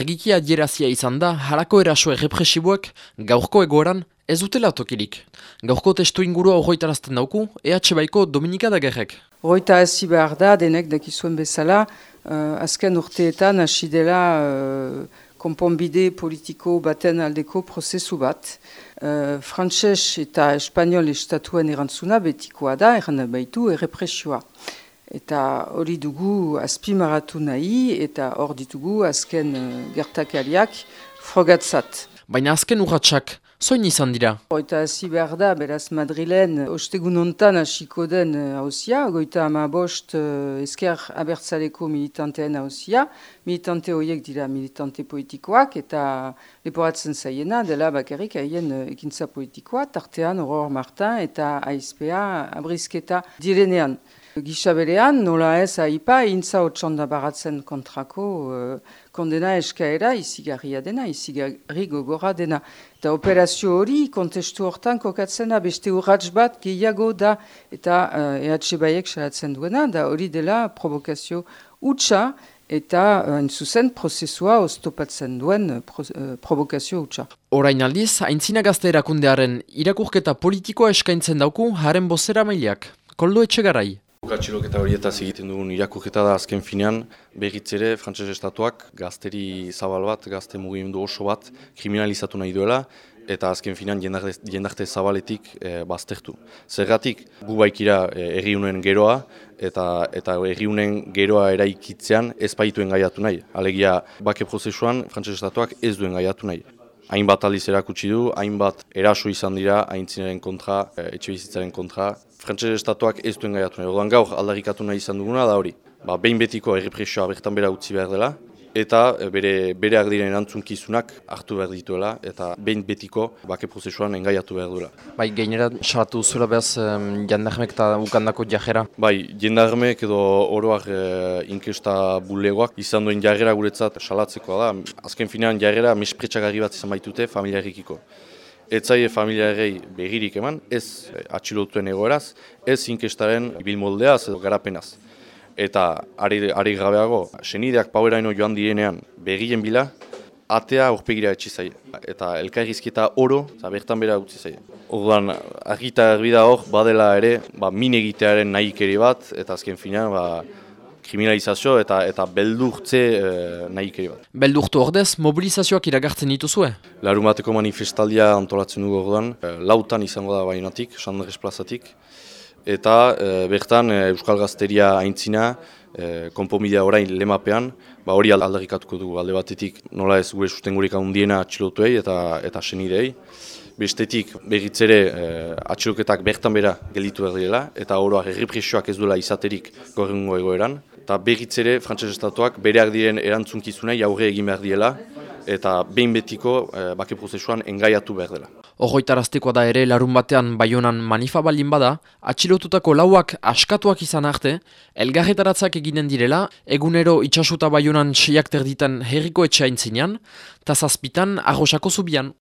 Argiki adierazia izan da, harako eraso errepresiboak gaurko egoeran ez dutela tokilik. Gaurko testu ingurua horretarazten dauku, EH Baiko Dominika Dagerrek. Horita ez behar da, denek dakizuen bezala, uh, azken urteetan hasi dela uh, konponbide politiko baten aldeko prozesu bat. Uh, Frantses eta Espanol estatuen erantzuna betikoa da, erran baitu errepresioa. Eta hori dugu azpimaratu nahi eta hor ditugu azken uh, gertakariak frogatzat. Baina azken urratsak, zoin izan dira? Eta hazi behar da, beraz Madrilen, ostegun ontan hasiko den hausia, uh, goita ama bost esker abertzaleko militanteen hausia, militante horiek dira militante politikoak eta leporatzen zaiena dela bakarrik haien ekintza politikoa, tartean Aurore Martin eta ASPA abrizketa direnean. Gisa berean, nola ez haipa, intza otxonda baratzen kontrako uh, kondena eskaera izigarria dena, izigarri gogora dena. Eta operazio hori kontestu hortan kokatzen da beste urratz bat gehiago da eta uh, EH Baiek salatzen duena, da hori dela provokazio utxa eta uh, zuzen prozesua oztopatzen duen pro, uh, provokazio utxa. Orain aldiz, haintzina gazte erakundearen irakurketa politikoa eskaintzen dauku haren bozera mailiak. Koldo etxegarai. Atxiloketa horietaz egiten dugun irakurketa da azken finean, berriz ere Frantses Estatuak gazteri zabal bat, gazte mugimendu oso bat kriminalizatu nahi duela, eta azken finean jendarte zabaletik e, baztertu. Zergatik, gu baikira e, erriunen geroa, eta eta erriunen geroa eraikitzean ez baituen gaiatu nahi. Alegia, bake prozesuan Frantses Estatuak ez duen gaiatu nahi hainbat aldiz erakutsi du, hainbat eraso izan dira, haintzinaren kontra, e, etxe kontra. Frantses estatuak ez duen gaiatu nahi. Orduan gaur aldarrikatu nahi izan duguna da hori. Ba, behin betiko errepresioa bertan bera utzi behar dela, eta eh, bere bereak diren antzunkizunak hartu behar dituela eta behin betiko bake prozesuan engaiatu behar duela. Bai, gainera salatu zuela behaz um, jandarmek eta ukandako jajera? Bai, jandarmek edo oroak e, inkesta bulegoak izan duen jarrera guretzat salatzeko da. Azken finean jarrera mespretsagarri bat izan baitute familiarrikiko. Ez zaie familiarrei begirik eman, ez atxilotuen egoeraz, ez inkestaren bilmoldeaz edo garapenaz eta ari, ari gabeago, senideak paueraino joan direnean begien bila, atea aurpegira etxi zaie. Eta elkarrizketa oro, eta bertan bera utzi zaie. Orduan, argita erbida hor, badela ere, ba, min egitearen nahi bat, eta azken fina, ba, kriminalizazio eta eta beldurtze e, nahi bat. Beldurtu ordez, mobilizazioak iragartzen dituzue? Larumateko manifestaldia antolatzen dugu orduan, e, lautan izango da bainatik, Sandres plazatik, eta e, bertan e, Euskal Gazteria aintzina, e, konpomidea orain lemapean, ba hori aldarrikatuko dugu alde batetik nola ez gure sustengurik handiena atxilotuei eta eta senidei. Bestetik berritzere e, atxiloketak bertan bera gelditu dira eta oroak errepresioak ez duela izaterik gorrengo egoeran. Eta berritzere Frantses Estatuak bereak diren erantzunkizunei aurre egin behar diela eta behin betiko e, bake prozesuan engaiatu behar dela. Horroitaraztekoa da ere larun batean baionan manifa baldin bada, atxilotutako lauak askatuak izan arte, elgarretaratzak eginen direla, egunero itxasuta baionan seiak terditan herriko etxeain zinean, eta zazpitan arrosako zubian.